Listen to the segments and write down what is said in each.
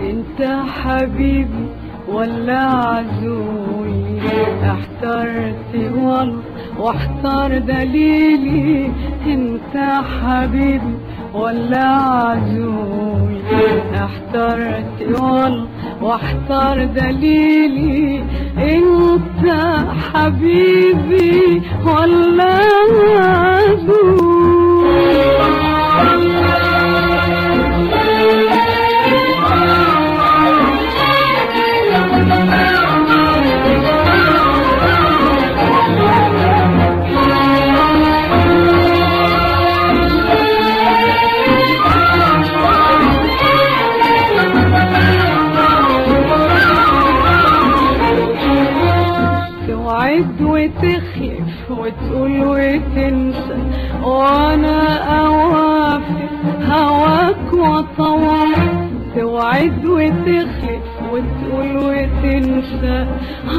انت حبيبي ولا عزوي احترت والله واحتار دليلي انت حبيبي ولا عزولي احترت والله واحتار دليلي انت حبيبي ولا توعد وتخلف وتقول وتنسى وأنا اوافق هواك وطوع توعد وتخلف وتقول وتنسى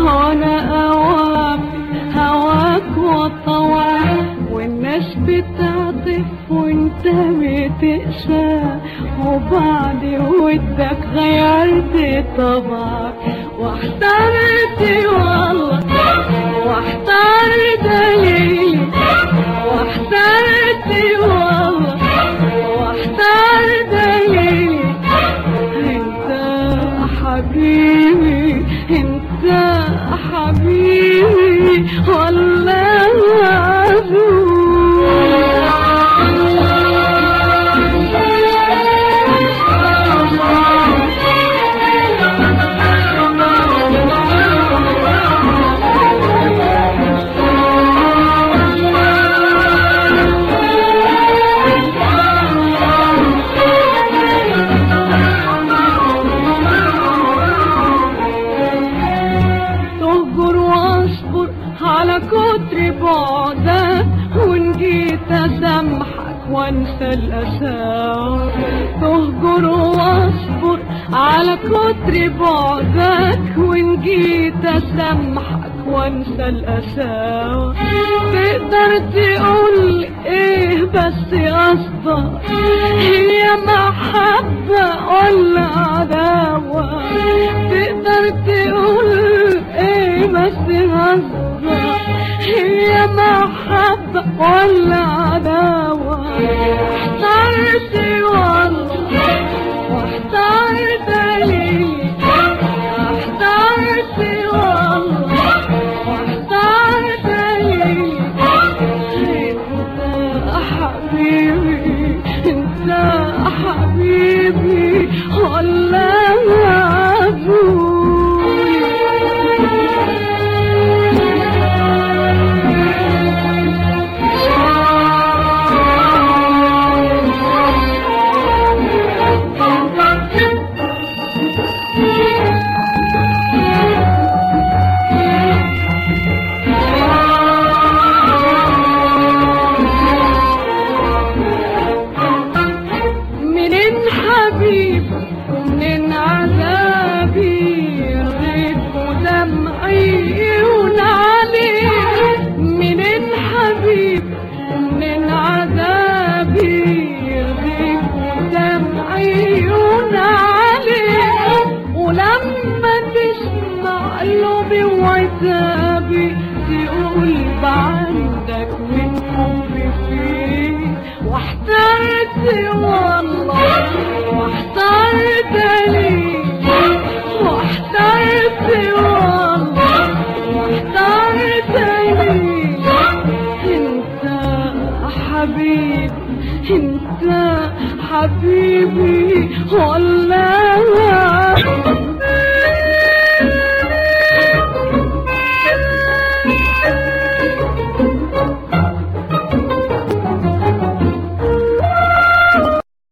وأنا اوافق هواك وطوع والناس بتعطف وانت بتقسى وبعد ودك غيرت طبعك واحترت والله اسامحك وانسى الاسى تهجر واصبر على كتر بعدك وإن جيت اسامحك وانسى الاسى تقدر تقول إيه بس قصدك؟ هي محبة ولا عداوة تقدر تقول إيه بس قصدك؟ هي محبة ولا عداوة احترت والله واحتار دليلي احترت والله واحتار دليلي انت حبيبي انت حبيبي. والقلب عندك من حبي فيه واحترت والله واحترت ليه واحترت والله واحترت ليه انت حبيبي انت حبيبي والله.